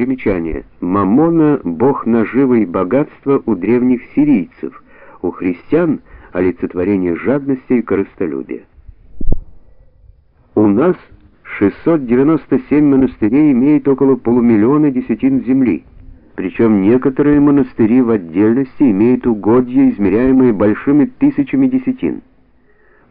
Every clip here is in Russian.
Примечание. Мамона — бог наживы и богатства у древних сирийцев, у христиан — олицетворение жадности и корыстолюбия. У нас 697 монастырей имеют около полумиллиона десятин земли, причем некоторые монастыри в отдельности имеют угодья, измеряемые большими тысячами десятин.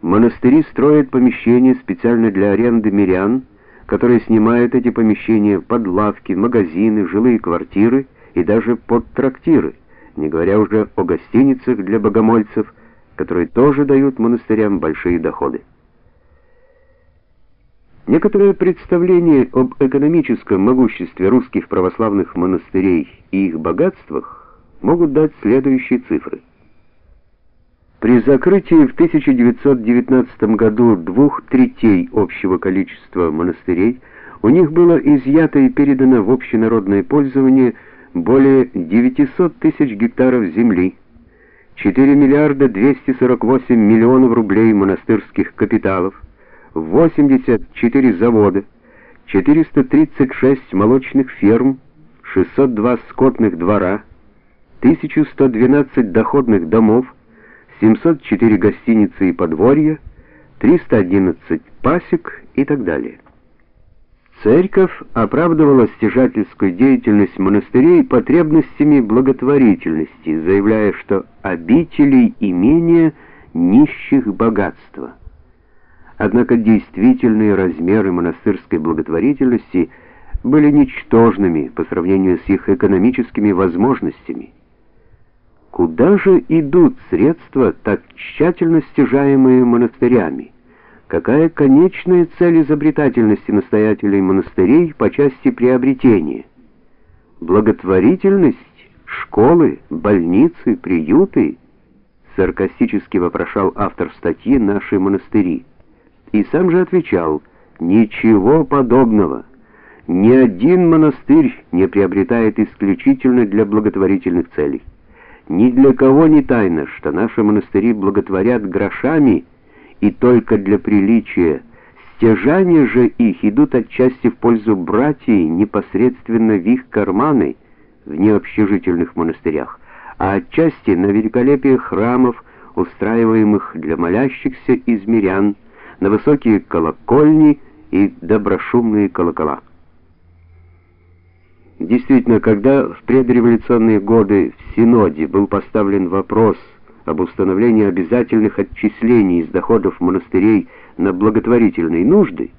Монастыри строят помещения специально для аренды мирян, которые снимают эти помещения под лавки, магазины, жилые квартиры и даже под трактиры, не говоря уже о гостиницах для богомольцев, которые тоже дают монастырям большие доходы. Некоторые представления об экономическом могуществе русских православных монастырей и их богатствах могут дать следующие цифры. При закрытии в 1919 году двух третей общего количества монастырей у них было изъято и передано в общенародное пользование более 900 тысяч гектаров земли, 4 миллиарда 248 миллионов рублей монастырских капиталов, 84 завода, 436 молочных ферм, 602 скотных двора, 1112 доходных домов, 704 гостиницы и подворья, 311 пасек и так далее. Церковь оправдывала стяжательскую деятельность монастырей потребностями благотворительности, заявляя, что обители имения нищих богатства. Однако действительные размеры монастырской благотворительности были ничтожными по сравнению с их экономическими возможностями. Куда же идут средства, так тщательно стяжаемые монастырями? Какая конечная цель изобретательности настоятелей монастырей по части приобретения? Благотворительность, школы, больницы, приюты? Саркастически вопрошал автор статьи «Наши монастыри». И сам же отвечал, ничего подобного. Ни один монастырь не приобретает исключительно для благотворительных целей. Ни для кого не тайно, что наши монастыри благотворят грошами и только для приличия. Стяжания же их идут отчасти в пользу братьев непосредственно в их карманы в необщежительных монастырях, а отчасти на великолепие храмов, устраиваемых для молящихся измирян, на высокие колокольни и доброшумные колокола. Действительно, когда в предреволюционные годы в Синоде был поставлен вопрос об установлении обязательных отчислений из доходов монастырей на благотворительные нужды,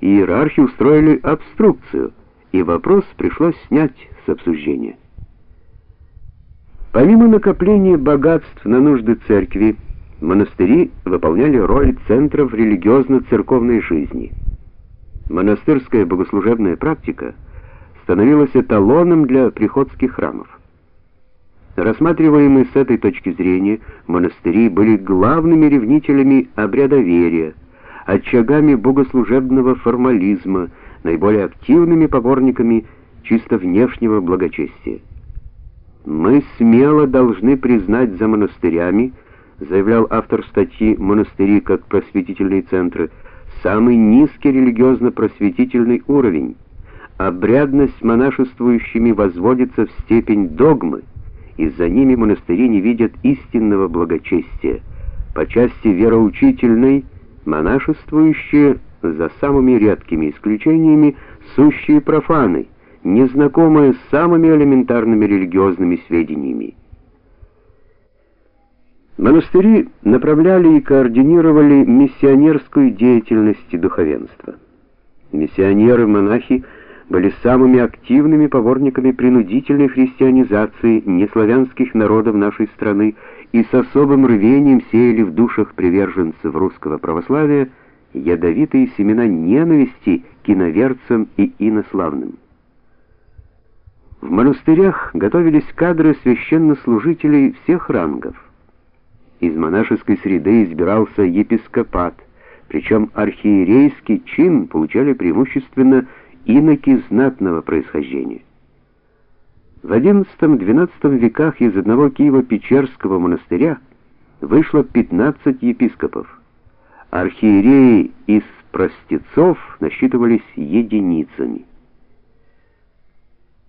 иерархи устроили обструкцию, и вопрос пришлось снять с обсуждения. Помимо накопления богатств на нужды церкви, монастыри выполняли роль центров религиозно-церковной жизни. Монастырская богослужебная практика – становилась эталоном для приходских храмов. Рассматриваемые с этой точки зрения, монастыри были главными ревнителями обрядоверия, очагами богослужебного формализма, наиболее активными поборниками чисто внешнего благочестия. Мы смело должны признать за монастырями, заявлял автор статьи Монастыри как просветительные центры, самый низкий религиозно-просветительный уровень обрядность монашествующими возводится в степень догмы, и за ними монастыри не видят истинного благочестия. По части вероучительной монашествующие, за самыми редкими исключениями, сущие профаны, незнакомые с самыми элементарными религиозными сведениями. Монастыри направляли и координировали миссионерскую деятельность духовенства. Миссионеры-монахи – были самыми активными поборниками принудительной христианизации неславянских народов нашей страны и с особым рвением сеяли в душах приверженцев русского православия ядовитые семена ненависти к иноверцам и инославным. В монастырях готовились кадры священнослужителей всех рангов. Из монашеской среды избирался епископат, причем архиерейский чин получали преимущественно иноки знатного происхождения. В XI-XII веках из одного Киево-Печерского монастыря вышло 15 епископов. Архиереи из простецов насчитывались единицами.